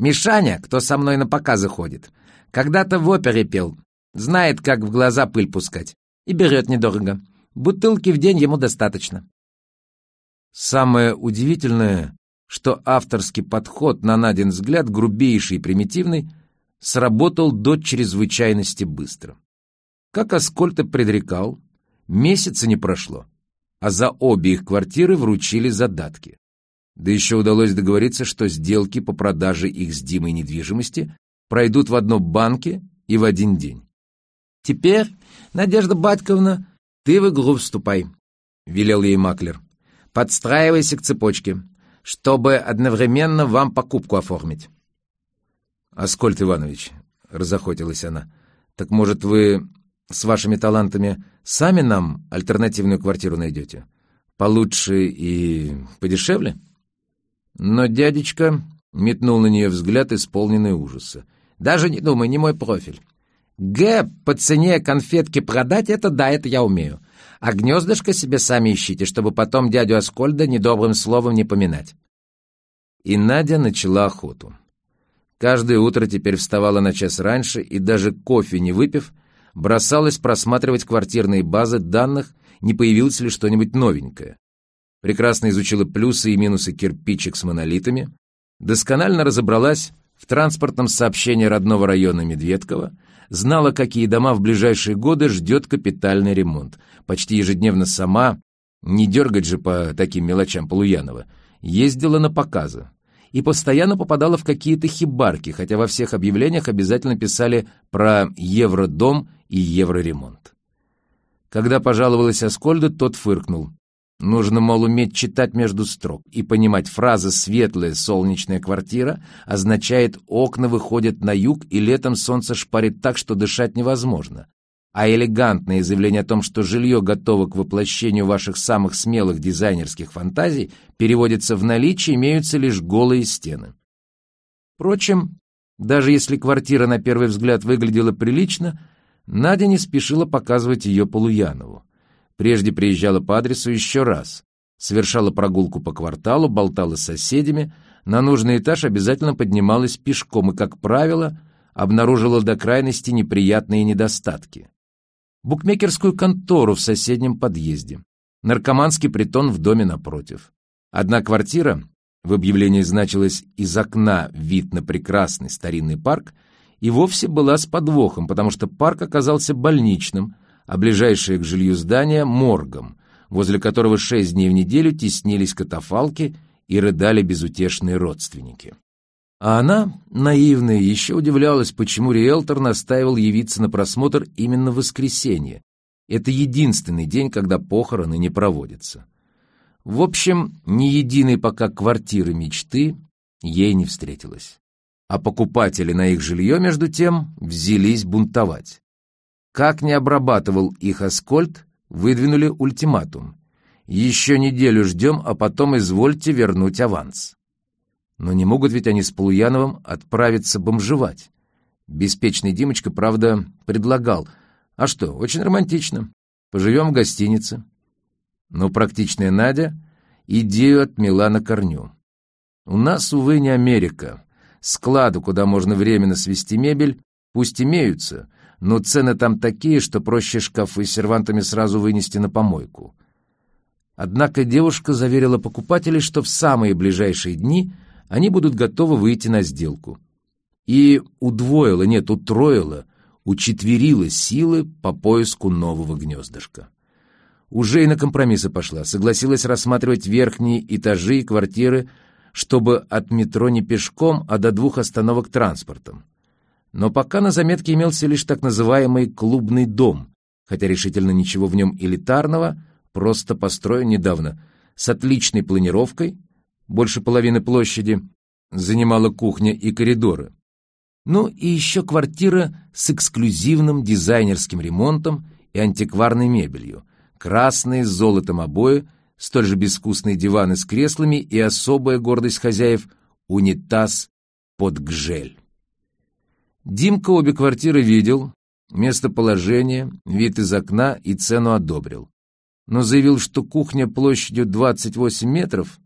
Мишаня, кто со мной на показы ходит, когда-то в опере пел, знает, как в глаза пыль пускать, и берет недорого. Бутылки в день ему достаточно. Самое удивительное, что авторский подход, на Надин взгляд, грубейший и примитивный, сработал до чрезвычайности быстро. Как Аскольд и предрекал, месяца не прошло, а за обе их квартиры вручили задатки. Да еще удалось договориться, что сделки по продаже их с Димой недвижимости пройдут в одном банке и в один день. «Теперь, Надежда Батьковна, ты в игру вступай», — велел ей маклер. «Подстраивайся к цепочке, чтобы одновременно вам покупку оформить». «Аскольд Иванович», — разохотилась она, — «так, может, вы с вашими талантами сами нам альтернативную квартиру найдете? Получше и подешевле?» Но дядечка метнул на нее взгляд, исполненный ужаса. «Даже не думай, не мой профиль. Г по цене конфетки продать — это да, это я умею. А гнездышко себе сами ищите, чтобы потом дядю Аскольда недобрым словом не поминать». И Надя начала охоту. Каждое утро теперь вставала на час раньше и даже кофе не выпив, бросалась просматривать квартирные базы данных, не появилось ли что-нибудь новенькое. Прекрасно изучила плюсы и минусы кирпичек с монолитами, досконально разобралась в транспортном сообщении родного района Медведково, знала, какие дома в ближайшие годы ждет капитальный ремонт. Почти ежедневно сама, не дергать же по таким мелочам Полуянова, ездила на показы и постоянно попадала в какие-то хибарки, хотя во всех объявлениях обязательно писали про евродом и евроремонт. Когда пожаловалась Аскольда, тот фыркнул. Нужно, мол, уметь читать между строк и понимать, фраза «светлая солнечная квартира» означает «окна выходят на юг, и летом солнце шпарит так, что дышать невозможно». А элегантное заявление о том, что жилье готово к воплощению ваших самых смелых дизайнерских фантазий, переводится в наличие, имеются лишь голые стены. Впрочем, даже если квартира на первый взгляд выглядела прилично, Надя не спешила показывать ее Полуянову. Прежде приезжала по адресу еще раз, совершала прогулку по кварталу, болтала с соседями, на нужный этаж обязательно поднималась пешком и, как правило, обнаружила до крайности неприятные недостатки. Букмекерскую контору в соседнем подъезде, наркоманский притон в доме напротив. Одна квартира, в объявлении значилось «из окна вид на прекрасный старинный парк», и вовсе была с подвохом, потому что парк оказался больничным, а ближайшее к жилью здание — моргом, возле которого шесть дней в неделю теснились катафалки и рыдали безутешные родственники. А она, наивная, еще удивлялась, почему риэлтор настаивал явиться на просмотр именно в воскресенье. Это единственный день, когда похороны не проводятся. В общем, ни единой пока квартиры мечты ей не встретилось. А покупатели на их жилье, между тем, взялись бунтовать. Как не обрабатывал их Аскольд, выдвинули ультиматум. Еще неделю ждем, а потом извольте вернуть аванс. Но не могут ведь они с Полуяновым отправиться бомжевать. Беспечный Димочка, правда, предлагал. А что, очень романтично. Поживем в гостинице. Но практичная Надя идею отмела на корню. У нас, увы, не Америка. Склады, куда можно временно свести мебель, пусть имеются — но цены там такие, что проще шкафы с сервантами сразу вынести на помойку. Однако девушка заверила покупателей, что в самые ближайшие дни они будут готовы выйти на сделку. И удвоила, нет, утроила, учетверила силы по поиску нового гнездышка. Уже и на компромиссы пошла, согласилась рассматривать верхние этажи и квартиры, чтобы от метро не пешком, а до двух остановок транспортом. Но пока на заметке имелся лишь так называемый «клубный дом», хотя решительно ничего в нем элитарного, просто построен недавно, с отличной планировкой, больше половины площади, занимала кухня и коридоры. Ну и еще квартира с эксклюзивным дизайнерским ремонтом и антикварной мебелью, красные с золотом обои, столь же безвкусные диваны с креслами и особая гордость хозяев — унитаз под гжель. Димка обе квартиры видел, местоположение, вид из окна и цену одобрил. Но заявил, что кухня площадью 28 метров